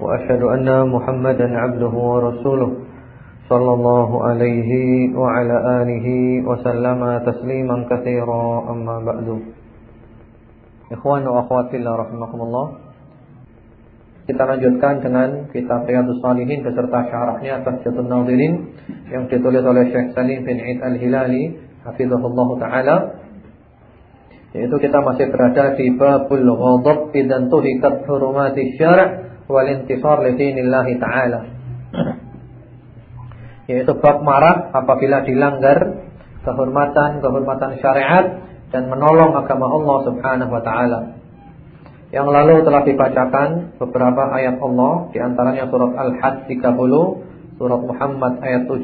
وأشهد أن محمدا عبده ورسوله صلى الله عليه وعلى آله وسلم تسليما كثيرا أما بعد إخوان وأخوات الله رحمكم الله Kita lanjutkan dengan kitab Riyadus Salihin beserta syarahnya Tahjatul Nadirin yang ditulis oleh Syekh Salim bin Id Al-Hilali hafizahullah taala. Yaitu kita masih berada di babul ghadab idan tuhikat hurumati syara' wal intisar li dinillahi taala. Yaitu bab marah apabila dilanggar kehormatan-kehormatan syariat dan menolong agama Allah Subhanahu wa taala. Yang lalu telah dibacakan beberapa ayat Allah di antaranya surat Al-Hajj 30, surat Muhammad ayat 7.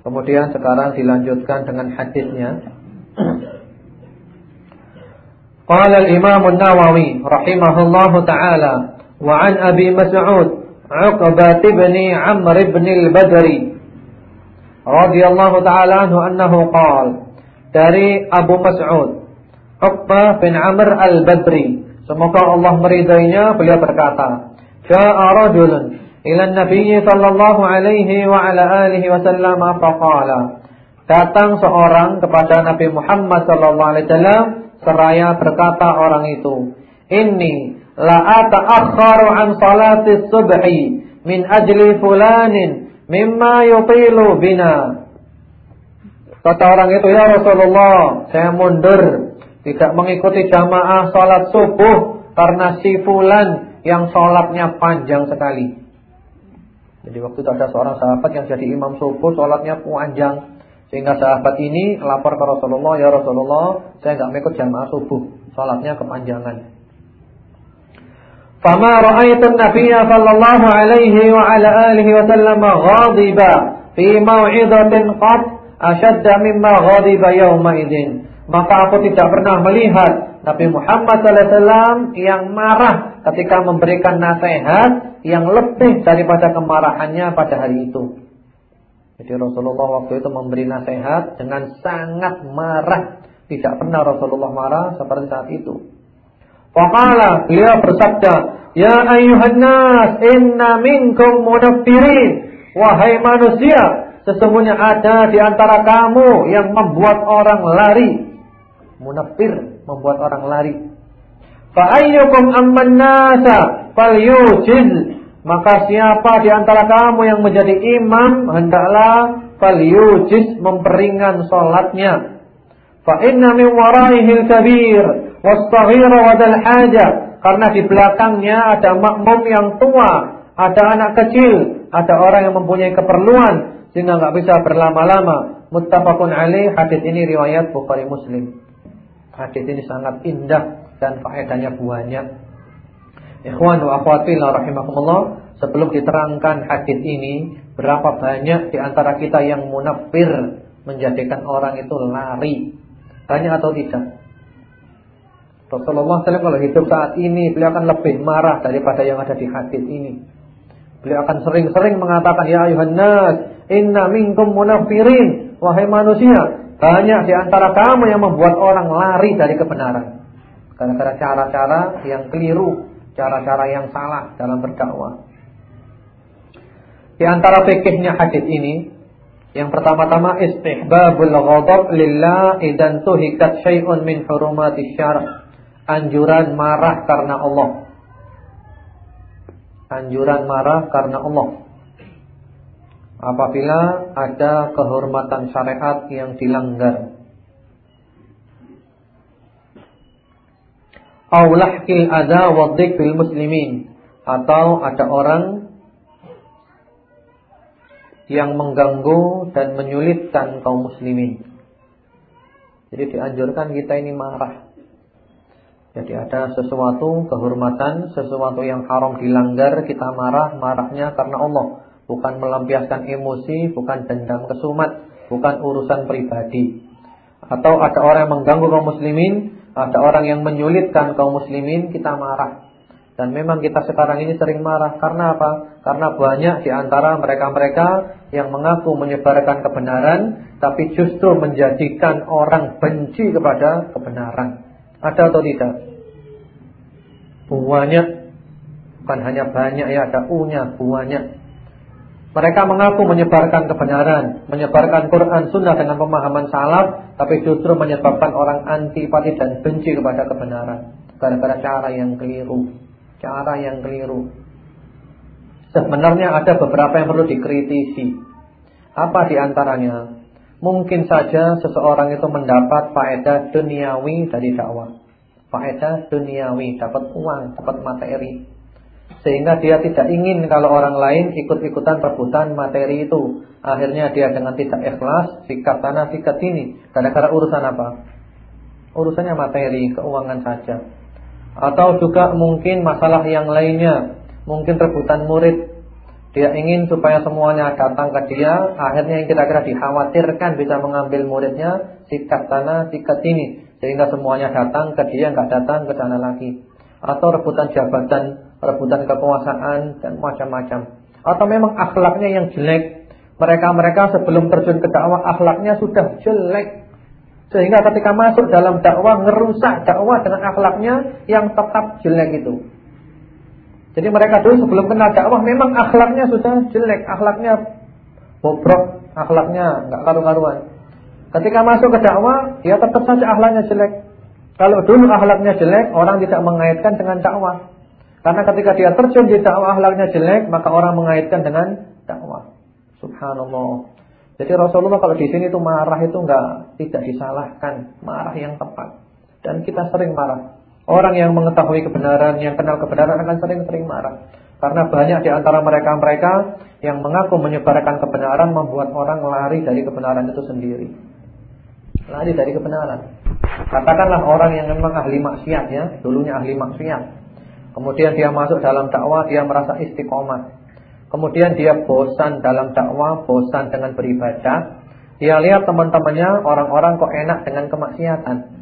Kemudian sekarang dilanjutkan dengan hadisnya. Qala al-Imam An-Nawawi rahimahullahu taala وعن أبي مسعود عقبة بن عمرو بن البدري رضي الله تعالى عنه أنه قال dari Abu Mas'ud Uqbah bin Amr al-Badri semoga Allah meridainya beliau berkata Ja'a rajulun ila Nabi sallallahu alaihi wa ala alihi wasallam faqala Datang seorang kepada Nabi Muhammad sallallahu alaihi wasallam seraya berkata orang itu Inni la ata'akhkharu an salati subhi min ajli fulanin mimma yutilu bina. Kata orang itu, ya Rasulullah, saya mundur tidak mengikuti jamaah salat subuh karena si fulan yang salatnya panjang sekali. Jadi waktu itu ada seorang sahabat yang jadi imam subuh salatnya panjang. Sehingga sahabat ini lapor ke Rasulullah, ya Rasulullah, saya enggak mengikut jamaah subuh, salatnya kepanjangan. فما رأيت النبي صلى الله عليه وعلى آله وسلم غاضبا في موعظة قط أشد مما غاضب يومئذ maka aku tidak pernah melihat Nabi Muhammad SAW yang marah ketika memberikan nasihat yang lebih daripada kemarahannya pada hari itu. Jadi Rasulullah waktu itu memberi nasihat dengan sangat marah. Tidak pernah Rasulullah marah seperti saat itu. Faqala beliau bersabda, "Ya ayuhan nas, inna minkum munaffirin." Wahai manusia, sesungguhnya ada di antara kamu yang membuat orang lari. Munaffir, membuat orang lari. Fa ayyukum amman nasa falyujiz. Maka siapa di antara kamu yang menjadi imam hendaklah falyujiz memperingan salatnya. Fa inna min waraihi kabir wastaghira wadal haja karena di belakangnya ada makmum yang tua, ada anak kecil, ada orang yang mempunyai keperluan sehingga nggak bisa berlama-lama. Muttafaqun alaih hadis ini riwayat Bukhari Muslim. Hadis ini sangat indah dan faedahnya banyak. Ikhwan wa akhwati rahimakumullah, sebelum diterangkan hadis ini, berapa banyak di antara kita yang munafir menjadikan orang itu lari? Banyak atau tidak? Rasulullah SAW kalau hidup saat ini beliau akan lebih marah daripada yang ada di hadis ini. Beliau akan sering-sering mengatakan ya ayuhan nas, inna minkum munafirin. Wahai manusia, banyak di antara kamu yang membuat orang lari dari kebenaran. Karena cara-cara yang keliru, cara-cara yang salah dalam berdakwah. Di antara fikihnya hadis ini, yang pertama-tama istihbabul ghadab lillah idan tuhikat syai'un min hurumati syara' anjuran marah karena Allah. Anjuran marah karena Allah. Apabila ada kehormatan syariat yang dilanggar. Aulahkil ada wadik bil muslimin atau ada orang yang mengganggu dan menyulitkan kaum muslimin. Jadi dianjurkan kita ini marah jadi ada sesuatu kehormatan, sesuatu yang haram dilanggar, kita marah, marahnya karena Allah. bukan melampiaskan emosi, bukan dendam kesumat, bukan urusan pribadi. Atau ada orang yang mengganggu kaum muslimin, ada orang yang menyulitkan kaum muslimin, kita marah. Dan memang kita sekarang ini sering marah karena apa? Karena banyak di antara mereka-mereka yang mengaku menyebarkan kebenaran tapi justru menjadikan orang benci kepada kebenaran. Ada atau tidak? Banyak bukan hanya banyak ya, ada u-nya, banyak. Mereka mengaku menyebarkan kebenaran, menyebarkan Quran Sunnah dengan pemahaman salaf, tapi justru menyebabkan orang antipati dan benci kepada kebenaran gara-gara cara yang keliru, cara yang keliru. Sebenarnya ada beberapa yang perlu dikritisi. Apa di antaranya? Mungkin saja seseorang itu mendapat faedah duniawi dari dakwah. Faedah duniawi, dapat uang, dapat materi. Sehingga dia tidak ingin kalau orang lain ikut-ikutan rebutan materi itu. Akhirnya dia dengan tidak ikhlas, sikat tanah, sikat sini. Gara-gara urusan apa? Urusannya materi, keuangan saja. Atau juga mungkin masalah yang lainnya. Mungkin rebutan murid. Dia ingin supaya semuanya datang ke dia. Akhirnya yang kira-kira dikhawatirkan bisa mengambil muridnya. Sikat tanah, sikat sini. Sehingga semuanya datang ke dia, nggak datang ke sana lagi. Atau rebutan jabatan rebutan kekuasaan dan macam-macam. Atau memang akhlaknya yang jelek. Mereka-mereka sebelum terjun ke dakwah akhlaknya sudah jelek. Sehingga ketika masuk dalam dakwah ngerusak dakwah dengan akhlaknya yang tetap jelek itu. Jadi mereka dulu sebelum kenal dakwah memang akhlaknya sudah jelek, akhlaknya bobrok, akhlaknya nggak karu-karuan. Ketika masuk ke dakwah, ya tetap saja akhlaknya jelek. Kalau dulu akhlaknya jelek, orang tidak mengaitkan dengan dakwah. Karena ketika dia terjun di dakwah akhlaknya jelek, maka orang mengaitkan dengan dakwah. Subhanallah. Jadi Rasulullah kalau di sini itu marah itu enggak tidak disalahkan, marah yang tepat. Dan kita sering marah. Orang yang mengetahui kebenaran, yang kenal kebenaran akan sering-sering marah. Karena banyak di antara mereka-mereka yang mengaku menyebarkan kebenaran membuat orang lari dari kebenaran itu sendiri. Lari dari kebenaran. Katakanlah orang yang memang ahli maksiat ya, dulunya ahli maksiat. Kemudian dia masuk dalam dakwah, dia merasa istiqomah. Kemudian dia bosan dalam dakwah, bosan dengan beribadah. Dia lihat teman-temannya orang-orang kok enak dengan kemaksiatan.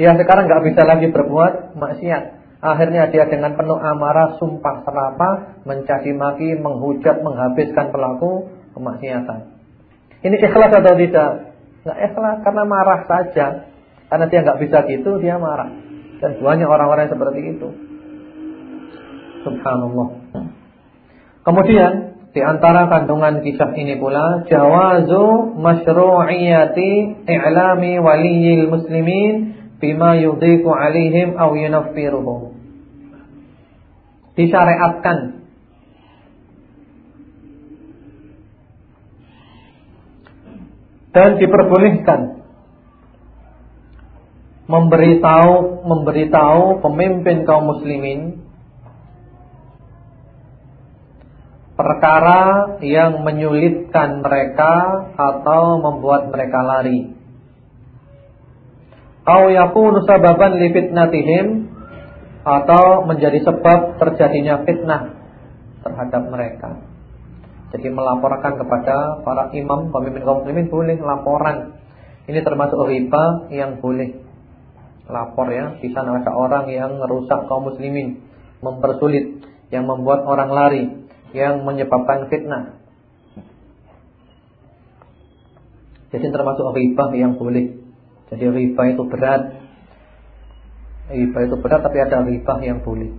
Dia sekarang nggak bisa lagi berbuat maksiat. Akhirnya dia dengan penuh amarah, sumpah serapa, mencaci maki, menghujat, menghabiskan pelaku kemaksiatan. Ini ikhlas atau tidak? Nggak ikhlas karena marah saja. Karena dia nggak bisa gitu, dia marah. Dan banyak orang-orang seperti itu. Subhanallah. Kemudian di antara kandungan kisah ini pula jawazu masyru'iyati i'lami waliyil muslimin bima yudhiku alaihim aw yunaffiruhum. Disyariatkan dan diperbolehkan memberitahu memberitahu pemimpin kaum muslimin perkara yang menyulitkan mereka atau membuat mereka lari. Au yakunu sababan li fitnatihim atau menjadi sebab terjadinya fitnah terhadap mereka. Jadi melaporkan kepada para imam, pemimpin kaum muslimin boleh laporan. Ini termasuk riba yang boleh lapor ya. Di sana ada orang yang merusak kaum muslimin, mempersulit, yang membuat orang lari yang menyebabkan fitnah. Jadi termasuk riba yang boleh. Jadi riba itu berat. Riba itu berat tapi ada riba yang boleh.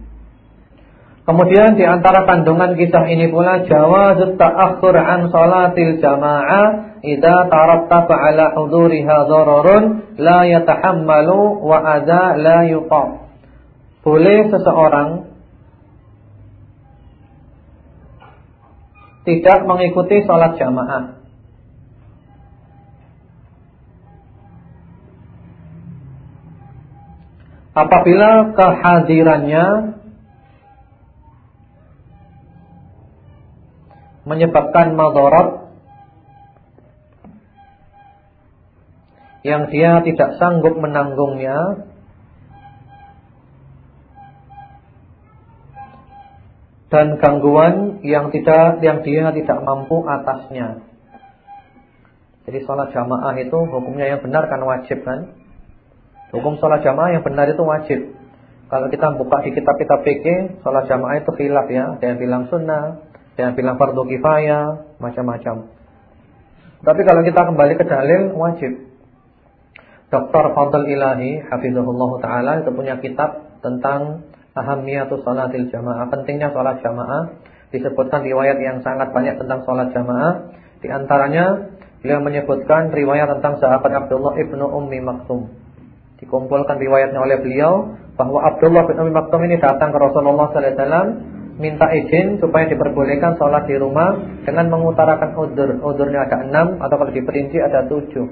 Kemudian di antara kandungan kisah ini pula jawaz ta'akhur an salatil jamaah idza tarattaba ala huduriha dararun la yatahammalu wa adza la yuqam. Boleh seseorang tidak mengikuti sholat jamaah. Apabila kehadirannya menyebabkan madarat yang dia tidak sanggup menanggungnya dan gangguan yang tidak yang dia tidak mampu atasnya. Jadi sholat jamaah itu hukumnya yang benar kan wajib kan? Hukum sholat jamaah yang benar itu wajib. Kalau kita buka di kitab-kitab fikih, sholat jamaah itu khilaf ya. Ada yang bilang sunnah, ada yang bilang fardu kifayah, macam-macam. Tapi kalau kita kembali ke dalil wajib. Dr. Fadl Ilahi hafizahullah taala itu punya kitab tentang ahammiyatus salatil jamaah, pentingnya salat jamaah. Disebutkan riwayat yang sangat banyak tentang salat jamaah. Di antaranya beliau menyebutkan riwayat tentang sahabat Abdullah ibnu Ummi Maktum. Dikumpulkan riwayatnya oleh beliau bahwa Abdullah bin Ummi Maktum ini datang ke Rasulullah sallallahu alaihi wasallam minta izin supaya diperbolehkan sholat di rumah dengan mengutarakan udur. Udurnya ada enam atau kalau diperinci ada tujuh.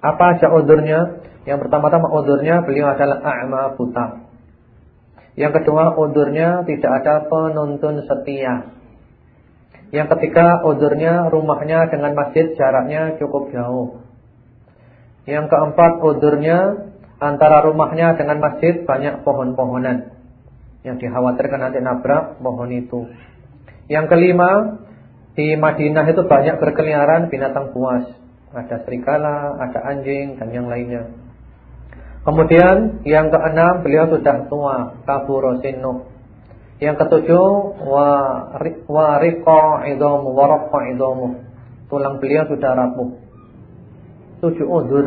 Apa aja udurnya? Yang pertama-tama udurnya beliau adalah a'ma buta. Yang kedua udurnya tidak ada penuntun setia. Yang ketiga udurnya rumahnya dengan masjid jaraknya cukup jauh. Yang keempat udurnya antara rumahnya dengan masjid banyak pohon-pohonan. Yang dikhawatirkan nanti nabrak pohon itu. Yang kelima di Madinah itu banyak berkeliaran binatang buas. Ada serigala, ada anjing dan yang lainnya. Kemudian yang keenam beliau sudah tua, kaburosinu. Yang ketujuh wa wariqa idamu waraqa idamu. Tulang beliau sudah rapuh. Tujuh udur.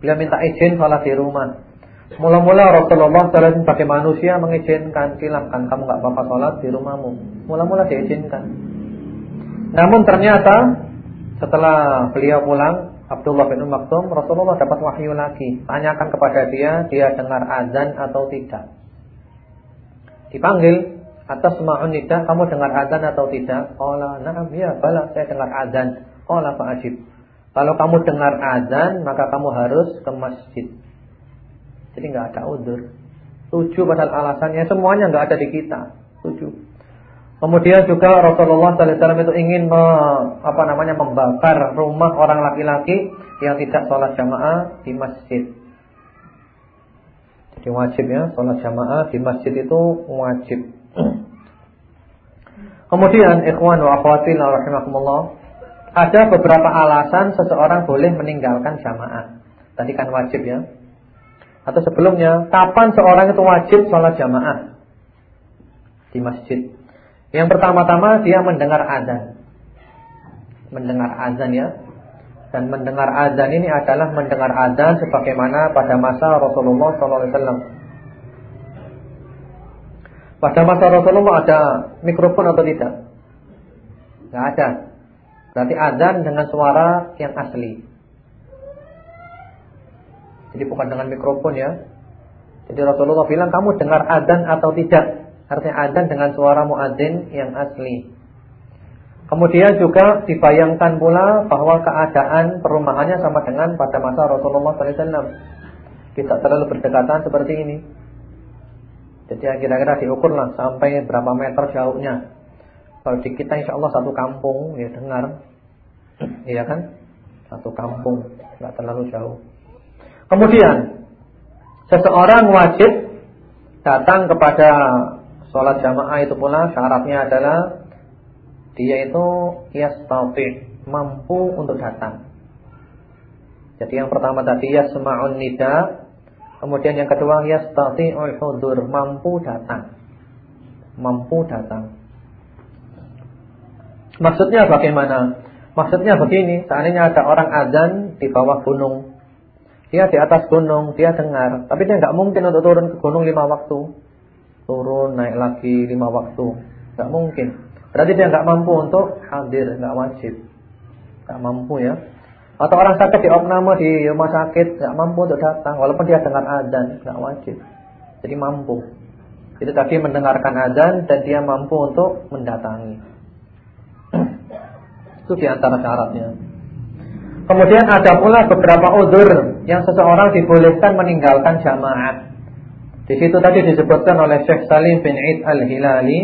Beliau minta izin sholat di rumah. Mula-mula Rasulullah SAW sebagai manusia mengizinkan silahkan kamu nggak apa-apa sholat di rumahmu. Mula-mula diizinkan. Namun ternyata setelah beliau pulang Abdullah bin Maktum, Rasulullah dapat wahyu lagi. Tanyakan kepada dia, dia dengar azan atau tidak. Dipanggil, atas ma'un nida, kamu dengar azan atau tidak? Qala na'am ya bala, saya dengar azan. Qala fa'ajib. Kalau kamu dengar azan, maka kamu harus ke masjid. Jadi nggak ada udur. Tujuh padahal alasannya semuanya nggak ada di kita. Tujuh. Kemudian juga Rasulullah SAW itu ingin me, apa namanya membakar rumah orang laki-laki yang tidak sholat jamaah di masjid. Jadi wajib ya sholat jamaah di masjid itu wajib. Kemudian ikhwan wa akhwatin rahimakumullah, ada beberapa alasan seseorang boleh meninggalkan jamaah. Tadi kan wajib ya. Atau sebelumnya, kapan seorang itu wajib sholat jamaah di masjid? Yang pertama-tama dia mendengar azan. Mendengar azan ya. Dan mendengar azan ini adalah mendengar azan sebagaimana pada masa Rasulullah SAW. Pada masa Rasulullah ada mikrofon atau tidak? Tidak ada. Berarti azan dengan suara yang asli. Jadi bukan dengan mikrofon ya. Jadi Rasulullah bilang kamu dengar azan atau tidak? Artinya adzan dengan suara muadzin yang asli. Kemudian juga dibayangkan pula bahwa keadaan perumahannya sama dengan pada masa Rasulullah SAW. Tidak terlalu berdekatan seperti ini. Jadi kira-kira diukurlah sampai berapa meter jauhnya. Kalau di kita insya Allah satu kampung ya dengar, iya kan? Satu kampung, nggak terlalu jauh. Kemudian seseorang wajib datang kepada Sholat jamaah itu pula syaratnya adalah dia itu yastati mampu untuk datang. Jadi yang pertama tadi yasma'un nida, kemudian yang kedua yastati'ul hudur, mampu datang. Mampu datang. Maksudnya bagaimana? Maksudnya begini, seandainya ada orang azan di bawah gunung. Dia di atas gunung, dia dengar, tapi dia nggak mungkin untuk turun ke gunung lima waktu turun naik lagi lima waktu, nggak mungkin. Berarti dia nggak mampu untuk hadir, nggak wajib, nggak mampu ya. Atau orang sakit di opname di rumah sakit nggak mampu untuk datang, walaupun dia dengar adzan, nggak wajib. Jadi mampu. Itu tadi mendengarkan adzan dan dia mampu untuk mendatangi. Itu di antara syaratnya. Kemudian ada pula beberapa udur yang seseorang dibolehkan meninggalkan jamaah. Di situ tadi disebutkan oleh Syekh Salim bin Id Al-Hilali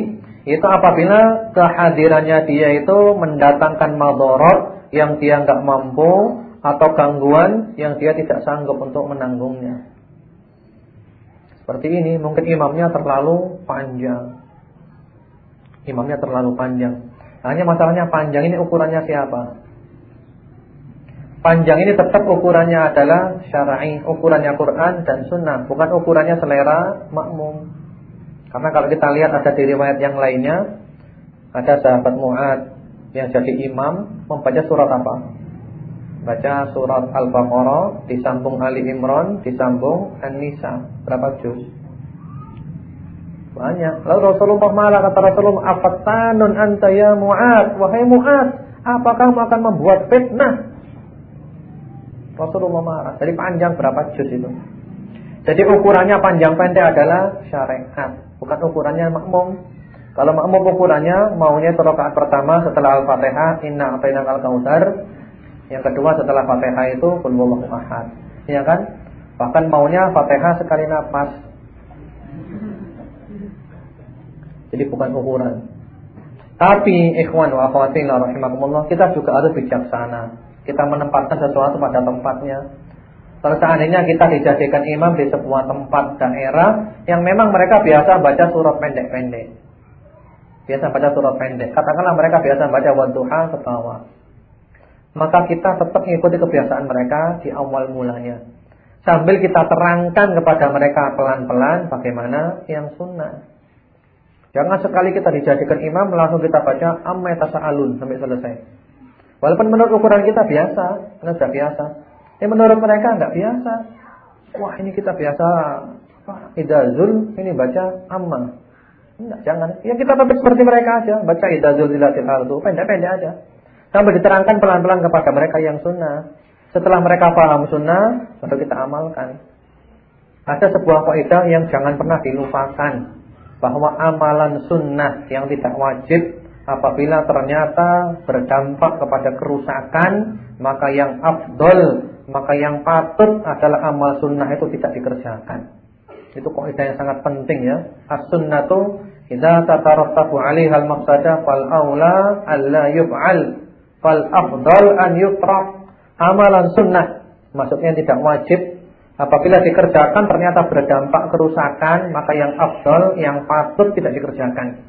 itu apabila kehadirannya dia itu mendatangkan madorot yang dia nggak mampu atau gangguan yang dia tidak sanggup untuk menanggungnya. Seperti ini, mungkin imamnya terlalu panjang. Imamnya terlalu panjang. Hanya masalahnya panjang ini ukurannya siapa? Panjang ini tetap ukurannya adalah syar'i, ukurannya Quran dan Sunnah, bukan ukurannya selera makmum. Karena kalau kita lihat ada di riwayat yang lainnya, ada sahabat Mu'ad yang jadi imam membaca surat apa? Baca surat Al-Baqarah, disambung Ali Imran, disambung An-Nisa. Berapa juz? Banyak. Lalu Rasulullah malah kata Rasulullah, "Afatanun anta ya Mu'ad?" Wahai Mu'ad, apakah kamu akan membuat fitnah Rasulullah marah. Jadi panjang berapa juz itu? Jadi ukurannya panjang pendek adalah syariat, bukan ukurannya makmum. Kalau makmum ukurannya maunya itu rakaat pertama setelah Al-Fatihah, inna atainakal kautsar. Yang kedua setelah Fatihah itu qul huwallahu ahad. Ya kan? Bahkan maunya Fatihah sekali nafas. Jadi bukan ukuran. Tapi ikhwan wa akhwati rahimakumullah, kita juga harus bijaksana kita menempatkan sesuatu pada tempatnya. Kalau seandainya kita dijadikan imam di sebuah tempat daerah yang memang mereka biasa baca surat pendek-pendek. Biasa baca surat pendek. Katakanlah mereka biasa baca wadduha ke bawah. Maka kita tetap mengikuti kebiasaan mereka di awal mulanya. Sambil kita terangkan kepada mereka pelan-pelan bagaimana yang sunnah. Jangan sekali kita dijadikan imam langsung kita baca amma tasa'alun sampai selesai. Walaupun menurut ukuran kita biasa, karena sudah biasa. Ini menurut mereka enggak biasa. Wah ini kita biasa idazul, ini baca amma. Enggak, jangan. Ya kita tetap seperti mereka aja, baca idazul zilatil ardu, pendek-pendek aja. Sampai diterangkan pelan-pelan kepada mereka yang sunnah. Setelah mereka paham sunnah, baru kita amalkan. Ada sebuah kaidah yang jangan pernah dilupakan bahwa amalan sunnah yang tidak wajib apabila ternyata berdampak kepada kerusakan maka yang afdol maka yang patut adalah amal sunnah itu tidak dikerjakan. Itu kaidah yang sangat penting ya. As-sunnatu idza tatarattabu 'alaiha al-maqsadah fal aula alla fal afdal an amalan sunnah maksudnya tidak wajib apabila dikerjakan ternyata berdampak kerusakan maka yang afdol yang patut tidak dikerjakan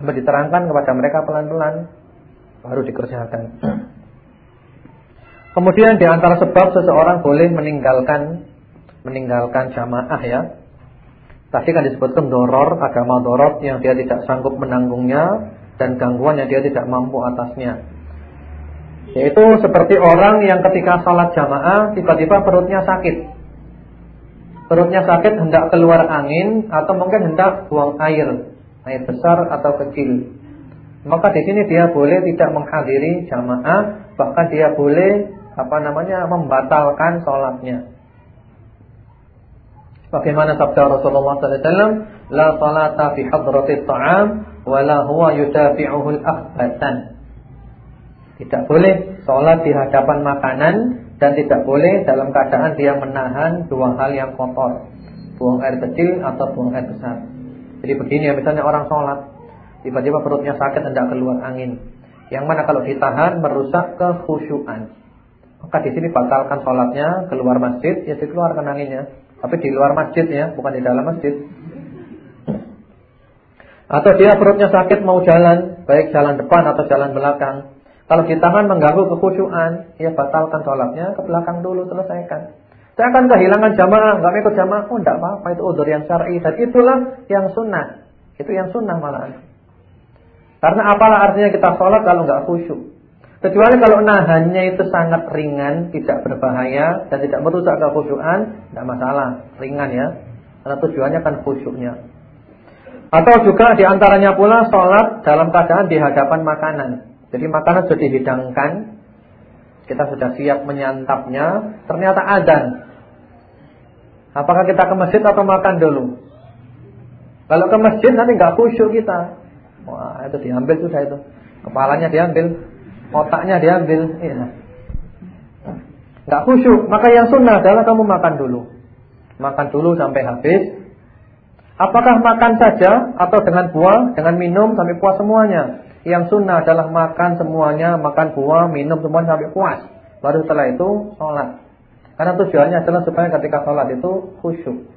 Sampai diterangkan kepada mereka pelan-pelan baru dikerjakan. Kemudian di antara sebab seseorang boleh meninggalkan meninggalkan jamaah ya. Tadi kan disebutkan doror, ada madorot yang dia tidak sanggup menanggungnya dan gangguan yang dia tidak mampu atasnya. Yaitu seperti orang yang ketika salat jamaah tiba-tiba perutnya sakit. Perutnya sakit hendak keluar angin atau mungkin hendak buang air air besar atau kecil. Maka di sini dia boleh tidak menghadiri jamaah, bahkan dia boleh apa namanya membatalkan sholatnya. Bagaimana sabda Rasulullah wasallam, "La salata fi hadrati ta'am wa la huwa yudafi'uhu al-akhbatan." Tidak boleh sholat di hadapan makanan dan tidak boleh dalam keadaan dia menahan dua hal yang kotor, buang air kecil atau buang air besar. Jadi begini ya, misalnya orang sholat, tiba-tiba perutnya sakit hendak keluar angin. Yang mana kalau ditahan merusak kekhusyuan. Maka di sini batalkan sholatnya, keluar masjid, ya dikeluarkan anginnya. Tapi di luar masjid ya, bukan di dalam masjid. Atau dia perutnya sakit mau jalan, baik jalan depan atau jalan belakang. Kalau ditahan mengganggu kekhusyuan, ya batalkan sholatnya, ke belakang dulu selesaikan. Saya akan kehilangan jamaah, nggak ikut jamaah. Oh, enggak apa-apa itu udur yang syar'i dan itulah yang sunnah. Itu yang sunnah malah. Karena apalah artinya kita sholat kalau nggak khusyuk. Kecuali kalau nahannya itu sangat ringan, tidak berbahaya dan tidak merusak kekhusyuan, tidak masalah, ringan ya. Karena tujuannya kan khusyuknya. Atau juga di antaranya pula sholat dalam keadaan di hadapan makanan. Jadi makanan sudah dihidangkan, kita sudah siap menyantapnya, ternyata adan. Apakah kita ke masjid atau makan dulu? Kalau ke masjid nanti nggak khusyuk kita. Wah, itu diambil sudah itu. Kepalanya diambil, otaknya diambil, iya. Enggak khusyuk. Maka yang sunnah adalah kamu makan dulu. Makan dulu sampai habis. Apakah makan saja atau dengan buah, dengan minum sampai puas semuanya? Yang sunnah adalah makan semuanya, makan buah, minum semuanya sampai puas. Baru setelah itu sholat. Karena tujuannya adalah supaya ketika sholat itu khusyuk.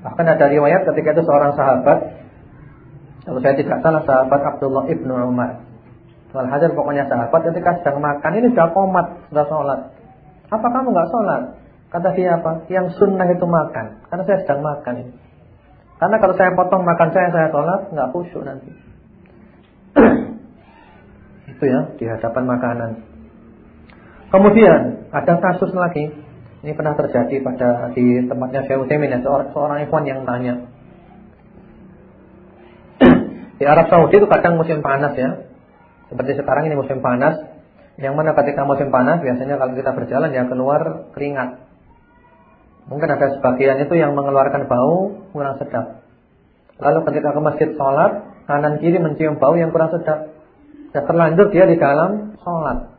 Bahkan ada riwayat ketika itu seorang sahabat Kalau saya tidak salah sahabat Abdullah ibnu Umar. Walhasil pokoknya sahabat ketika sedang makan ini sudah komat, sudah sholat. Apa kamu nggak sholat? Kata dia apa? Yang sunnah itu makan. Karena saya sedang makan. Karena kalau saya potong makan saya, saya sholat, nggak khusyuk nanti. itu ya, di hadapan makanan. Kemudian ada kasus lagi. Ini pernah terjadi pada di tempatnya Syekh Utsaimin ya, seorang, seorang ikhwan yang tanya. di Arab Saudi itu kadang musim panas ya. Seperti sekarang ini musim panas. Yang mana ketika musim panas biasanya kalau kita berjalan ya keluar keringat. Mungkin ada sebagian itu yang mengeluarkan bau kurang sedap. Lalu ketika ke masjid sholat, kanan kiri mencium bau yang kurang sedap. Ya terlanjur dia di dalam sholat.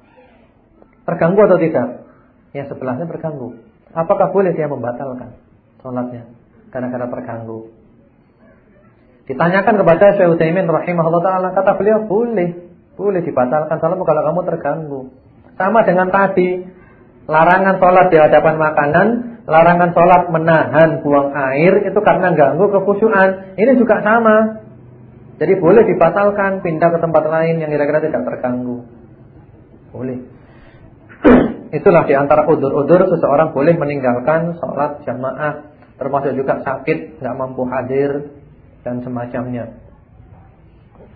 Terganggu atau tidak? yang sebelahnya terganggu. Apakah boleh dia membatalkan sholatnya karena-karena terganggu? Ditanyakan kepada Syekh Utsaimin rahimahullah taala, kata beliau boleh, boleh dibatalkan salatmu kalau kamu terganggu. Sama dengan tadi, larangan sholat di hadapan makanan, larangan sholat menahan buang air itu karena ganggu kekhusyuan. Ini juga sama. Jadi boleh dibatalkan, pindah ke tempat lain yang kira-kira tidak terganggu. Boleh. Itulah di antara udur-udur seseorang boleh meninggalkan sholat jamaah, termasuk juga sakit, nggak mampu hadir dan semacamnya.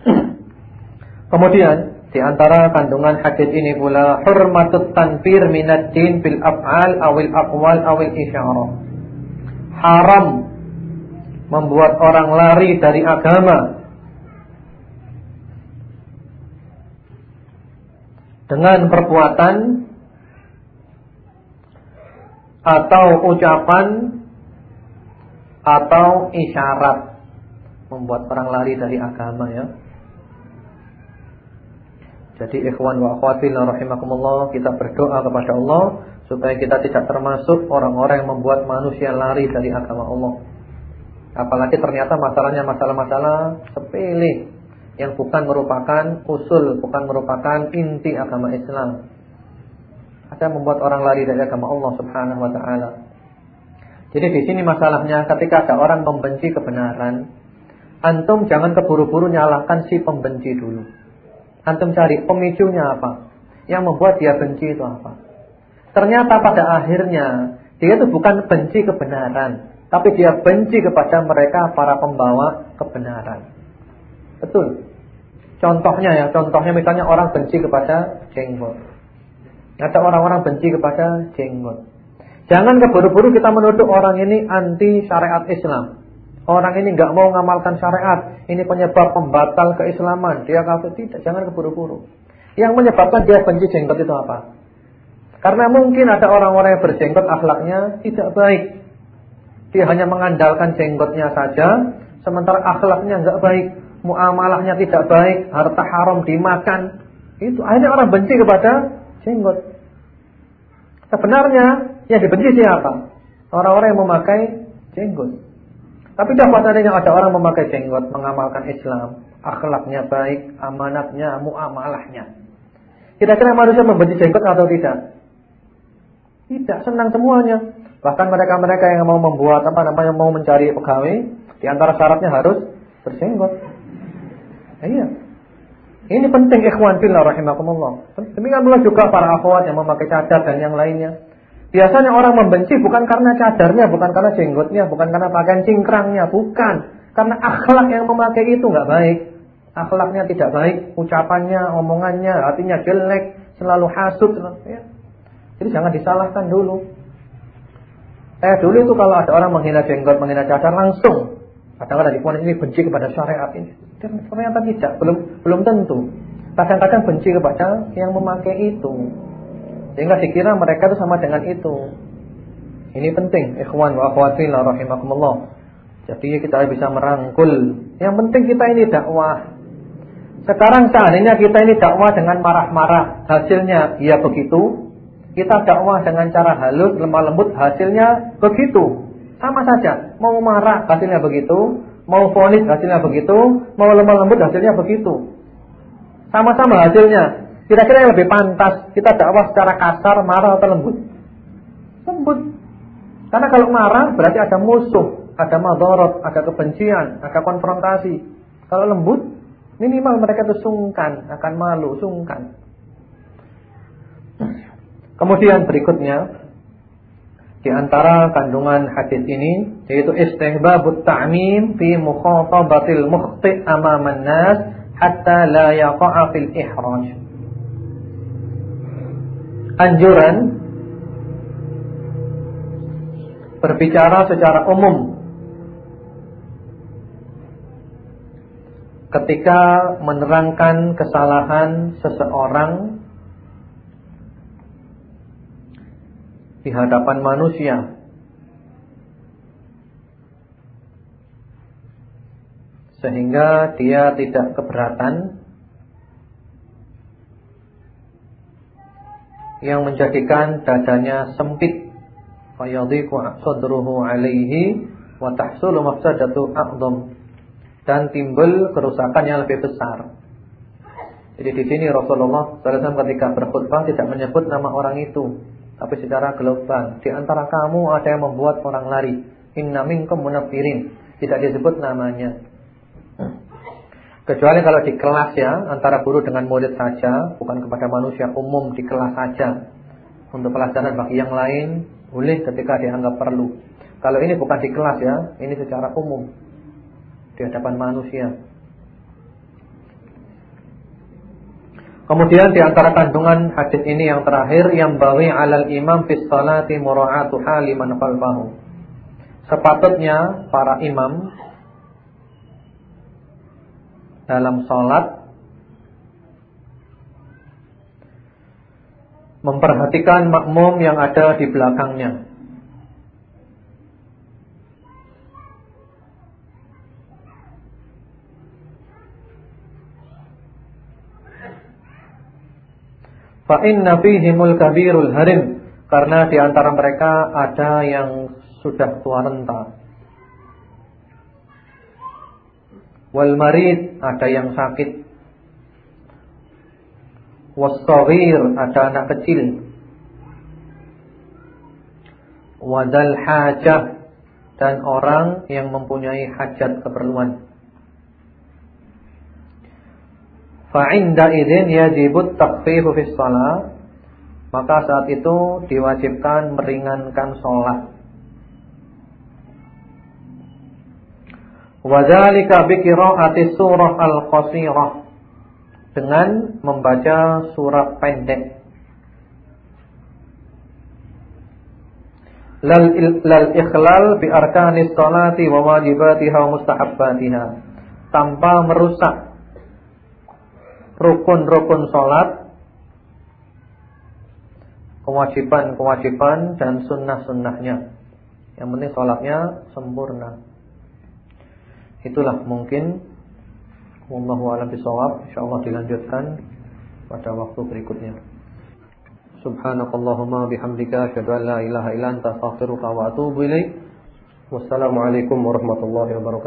Kemudian di antara kandungan hadis ini pula hurmatut tanfir minad din bil af'al awil aqwal awil isyarah. Haram membuat orang lari dari agama dengan perbuatan atau ucapan atau isyarat membuat orang lari dari agama ya. Jadi ikhwan wa akhwati rahimakumullah kita berdoa kepada Allah supaya kita tidak termasuk orang-orang yang membuat manusia lari dari agama Allah. Apalagi ternyata masalahnya masalah-masalah sepele yang bukan merupakan usul, bukan merupakan inti agama Islam akan membuat orang lari dari agama Allah Subhanahu wa taala. Jadi di sini masalahnya ketika ada orang membenci kebenaran, antum jangan keburu-buru nyalahkan si pembenci dulu. Antum cari pemicunya apa? Yang membuat dia benci itu apa? Ternyata pada akhirnya dia itu bukan benci kebenaran, tapi dia benci kepada mereka para pembawa kebenaran. Betul. Contohnya ya, contohnya misalnya orang benci kepada jenggot. Ada orang-orang benci kepada jenggot. Jangan keburu-buru kita menuduh orang ini anti syariat Islam. Orang ini nggak mau mengamalkan syariat. Ini penyebab pembatal keislaman. Dia kafir tidak. Jangan keburu-buru. Yang menyebabkan dia benci jenggot itu apa? Karena mungkin ada orang-orang yang berjenggot akhlaknya tidak baik. Dia hanya mengandalkan jenggotnya saja, sementara akhlaknya nggak baik, muamalahnya tidak baik, harta haram dimakan. Itu akhirnya orang benci kepada jenggot. Sebenarnya yang dibenci siapa? Orang-orang yang memakai jenggot. Tapi dapat adanya ada orang memakai jenggot, mengamalkan Islam, akhlaknya baik, amanatnya, muamalahnya. Kira-kira manusia membenci jenggot atau tidak? Tidak, senang semuanya. Bahkan mereka-mereka yang mau membuat apa namanya mau mencari pegawai, di antara syaratnya harus berjenggot. Iya. Ini penting ikhwan fillah rahimakumullah. Demikian pula juga para akhwat yang memakai cadar dan yang lainnya. Biasanya orang membenci bukan karena cadarnya, bukan karena jenggotnya, bukan karena pakaian cingkrangnya, bukan. Karena akhlak yang memakai itu nggak baik. Akhlaknya tidak baik, ucapannya, omongannya, hatinya jelek, selalu hasut. Ya. Jadi jangan disalahkan dulu. Eh dulu itu kalau ada orang menghina jenggot, menghina cadar langsung. Kadang-kadang ini benci kepada syariat ini. Ternyata tidak, belum belum tentu. Kadang-kadang benci kepada yang memakai itu. Sehingga dikira mereka itu sama dengan itu. Ini penting, ikhwan wa akhwati la rahimakumullah. Jadi kita bisa merangkul. Yang penting kita ini dakwah. Sekarang seandainya kita ini dakwah dengan marah-marah, hasilnya ya begitu. Kita dakwah dengan cara halus, lemah lembut, hasilnya begitu. Sama saja, mau marah hasilnya begitu, Mau fonis hasilnya begitu, mau lemah lembut hasilnya begitu. Sama-sama hasilnya. Kira-kira yang lebih pantas kita dakwah secara kasar, marah atau lembut? Lembut. Karena kalau marah berarti ada musuh, ada madorot, ada kebencian, ada konfrontasi. Kalau lembut, minimal mereka itu sungkan, akan malu, sungkan. Kemudian berikutnya di antara kandungan hadis ini yaitu istihbabut ta'mim fi mukhatabatil mukhti amaman nas hatta la yaqa'a fil ihraj. Anjuran berbicara secara umum ketika menerangkan kesalahan seseorang di hadapan manusia. Sehingga dia tidak keberatan yang menjadikan dadanya sempit fayadhiqu sadruhu alaihi wa tahsulu mafsadatu a'dham dan timbul kerusakan yang lebih besar. Jadi di sini Rasulullah SAW ketika berkhutbah tidak menyebut nama orang itu, tapi secara global. Di antara kamu ada yang membuat orang lari. Inna minkum munafirin. Tidak disebut namanya. Kecuali kalau di kelas ya, antara guru dengan murid saja, bukan kepada manusia umum di kelas saja. Untuk pelajaran bagi yang lain, boleh ketika dianggap perlu. Kalau ini bukan di kelas ya, ini secara umum. Di hadapan manusia. Kemudian di antara kandungan hadis ini yang terakhir yang bawi alal imam fis salati mura'atu haliman khalfahu. Sepatutnya para imam dalam salat memperhatikan makmum yang ada di belakangnya. Fa inna fihimul kabirul harim karena di antara mereka ada yang sudah tua renta. Wal marid ada yang sakit. Wasaghir ada anak kecil. Wadal hajah dan orang yang mempunyai hajat keperluan. Fa'inda idin yajibut takfifu fis salat. Maka saat itu diwajibkan meringankan sholat. Wadzalika biqiraati surah al-qasirah. Dengan membaca surah pendek. Lal ikhlal bi arkanis salati wa wajibatiha wa mustahabbatiha tanpa merusak rukun-rukun sholat kewajiban-kewajiban dan sunnah-sunnahnya. Yang penting sholatnya sempurna. Itulah mungkin wallahu a'lam bishawab. Insyaallah dilanjutkan pada waktu berikutnya. Subhanakallahumma bihamdika asyhadu ilaha illa anta astaghfiruka wa. Wassalamualaikum warahmatullahi wabarakatuh.